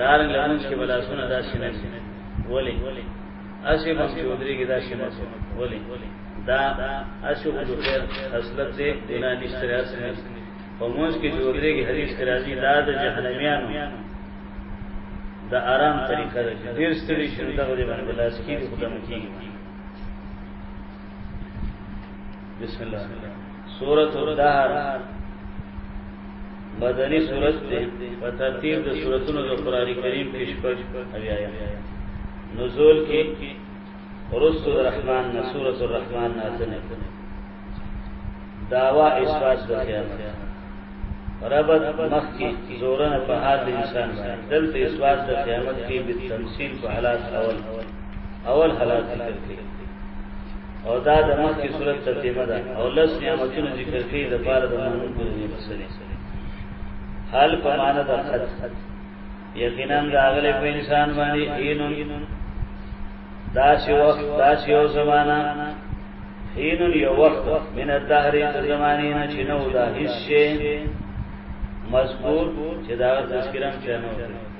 دار لمونځ کې بلاسونه داسې نه ولې اسی بم چودري کې داسې نه ولې دا اسی غلو خیر خصلت دې ګنا نشته راځي په مونږ کې چودري کې حدیث کې راځي دا د جهنميانو د آرام طریقه ده ډیر ستړي شنو دغه دې باندې بلاس کې خدامت کیږي بسم الله سورۃ الدهر مدنی سورۃ دې په ترتیب د سوراتونو د قران کریم کې شپږ اویا نزول کې رسول الرحمن نه سورۃ الرحمن نازل داوا اسفاس د قیامت ربط مخ کی زورن په حال د انسان دلته اسفاس د قیامت کې به تمثيل په حالات اول اول حالات ذکر کړي او دا د مخکې صورت ترتیبه ده او لس نعمتونه ذکر کړي د پاره د مانون په دې مسلې حال په معنا د خد یقینا دا اغله په انسان باندې اینون دا چې وخت دا چې یو زمانہ اینون یو وخت من الدهر د زمانه نه چې نو دا هیڅ شی مذکور چې دا تذکرم چنه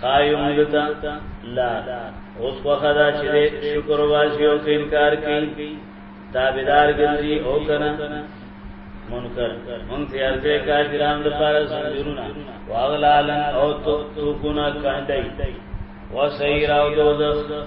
خایو ملتا لا اوس خو خدا چې شکر واسي او انکار کوي تابعدار ګرځي او کنه منکر مونږ ته ارزه کافرانو لپاره سندرونه واغلالن او تو تو ګنا کانډي وسیرا او دوزخ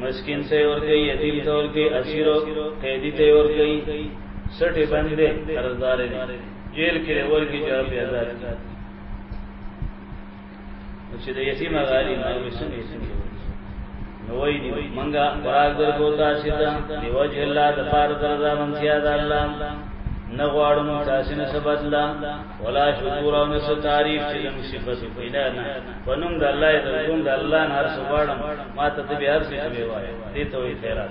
مسکین ته ور کوي یتیم ته ور کوي اسیر قیدی ته ور کوي سټي باندې قرضدار دي جیل کې ور کوي جواب یې آزاد چې د یتیم غالي مې سمې سمې نوې دی منګه فراغ در کو تاسو ته دی وجه الله د پار در را منتیا د الله نه غواړم تاسو نه سبد لا ولا شکر او نه تعریف چې لم صفات پیدا نه پنوم د الله د کوم د الله نه هر څه غواړم ما ته به هر څه کوي وای دې ته وی خیرات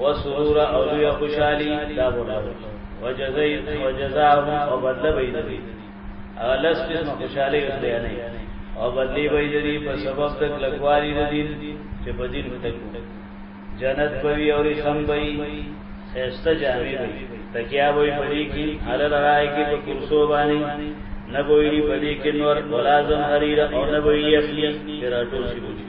وسرور او لوی خوشحالی دا بولا وجزای وجزاهم او بدل بيدوي اغلس قسم خوشحالی اوس بیانې او بدلی بيدوي په سبب تک لکواری د دین چې په دین متکو جنت پوي او رسم بي خسته جامي بي تکیا وای پدې کې حل راي کې په کرسو باندې نبوي پدې کې نور ولازم حریر او نبوي اخلي چې راټول شي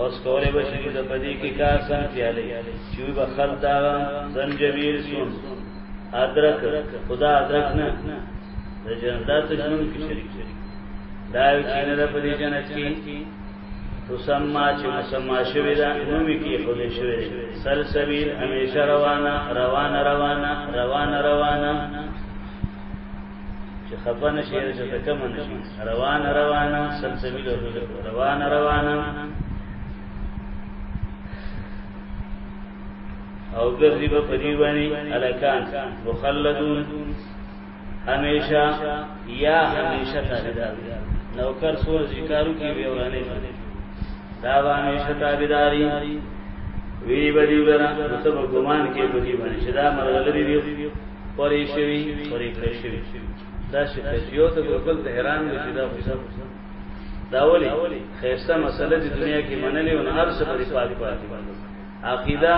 اوس کولې به شي د پدې کې کا سم پیاله چې به خل دا زنجبیل سون ادرک خدا ادرک نه د جنت ژوند کې شریک شریک دا یو چې نه د پدې جنت کې تسمى چې مسما شوی دا نومي کې خدای شوی سلسبیل همیشه روانه روانه روانه روانه روانه چې خپه نشي چې ته کم نشي روان روان سلسبي له روان روان او ګرځي په پریوانی الکان مخلدون همیشه یا همیشه تابعدار نوکر سور ذکرو کې به ورانه دا به همیشه تابعداري وی بدی ورا سب ګمان کې بدی باندې شدا مرغلری وی پرې شوی پرې کړی شوی دا شي یو ته ګل ته حیران دي چې دا حساب دا ولي خیسه مسله د دنیا کې منلې او نه هر څه پرې پاتې پاتې عقیده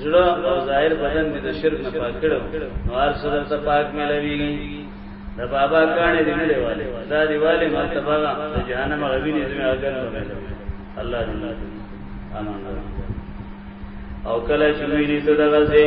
زړه او ظاهر بدن مې د شرک نه پاک کړو نو هر څه درته پاک ملويږي د بابا کانه دې نه دیواله دا دیواله مرتبه د جهنم غوینې زمي اجر نه الله دې امان او کله چې مې دې دغه ځای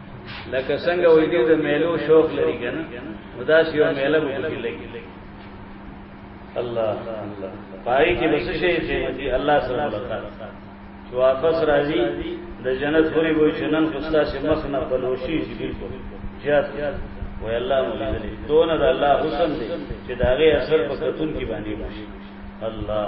لکه څنګه وې دې د میلو شوق لري کنه خدا سي او میله به کې لګي الله الله پای کې بس شي قیمتي الله سره ملاقات چې واپس راځي د جنت پورې وې چې نن خوستا سي مخ نه بلوشي شي بالکل زیات وې الله مولي دون د الله حسن دې چې داغه اثر په کتون کې باندې وشي الله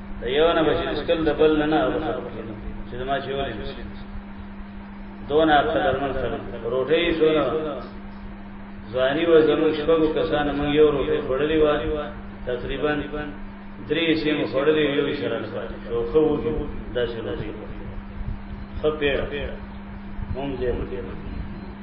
د یو نه بچی سکل د بل نه نه خلق کینو چې ما چې ولې نشي دون اقدرمن خلق روټي شو نه ځواني و زمون شپږو کسان مون یو روټي خړلې و تقریبا درې شي مون خړلې یو شرن پاتې شو خو و دا شي روټي خپې مونږ دې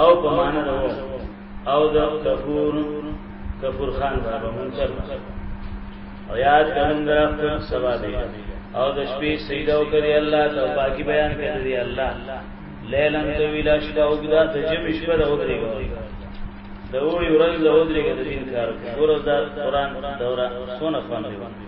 او په معنا ده او د کفور کفور خان بابا منکر او یاد کوم در خپل سبا دی او د شپې سیدا وکړي الله ته پاکي بیان کړي الله لیلن طویلا شپه وګدا ته جم شپه د اودري د وړي ورځ د اودري د دین کار ورځ د قران دوره سونه خوان دی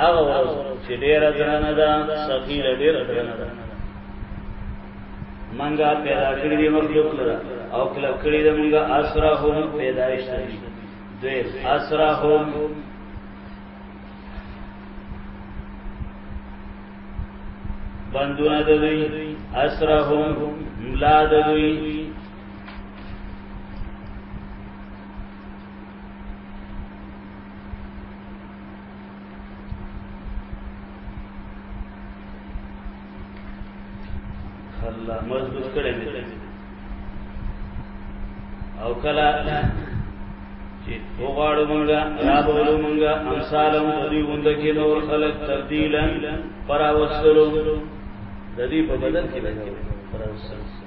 هغه ورځ چې ډېر درنه ده سفیر ډېر درنه ده منګه پیدا کړی دی مخلوق لره او کله کړی دی منګه اسرا هم پیدایش دی دوی اسرا هم بندونه دوی اسرا هم ملا دوی الله مضبوط کړی دی او کلا چې وغواړو مونږه را بولو مونږه امثالم د دې وند کې نور خلق تبدیلا پراوستلو د دې په بدل کې راځي پراوستلو